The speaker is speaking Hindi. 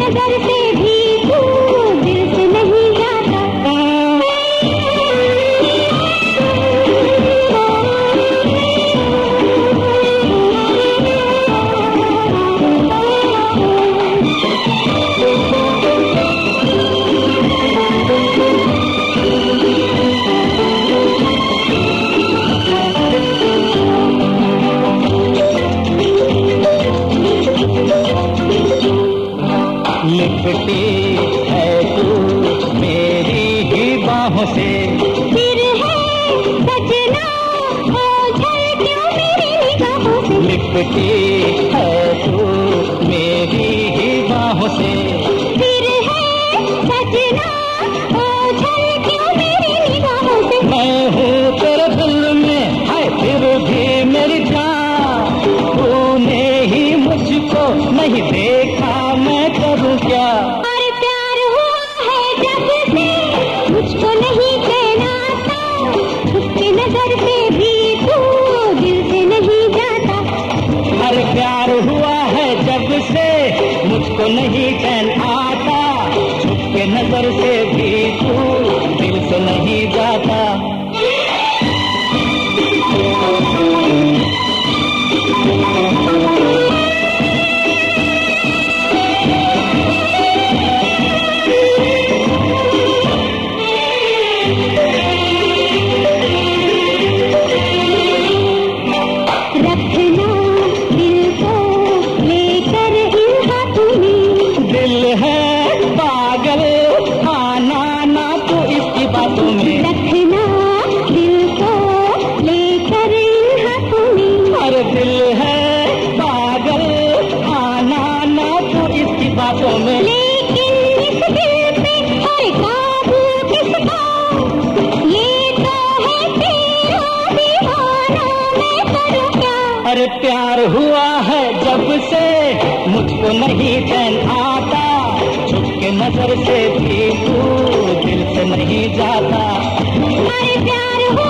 नज़र निगाहों से। फिर है सजना क्यों मेरी निगाहों से? लिपटी नज़र से भी तू दिल से नहीं जाता। हर प्यार हुआ है जब से मुझको नहीं चैन आता। नज़र से भी खैर प्यार हुआ है जब से मुझको नहीं चैन आता। झुक नज़र से भी तू दिल से नहीं जाता। प्यार हुआ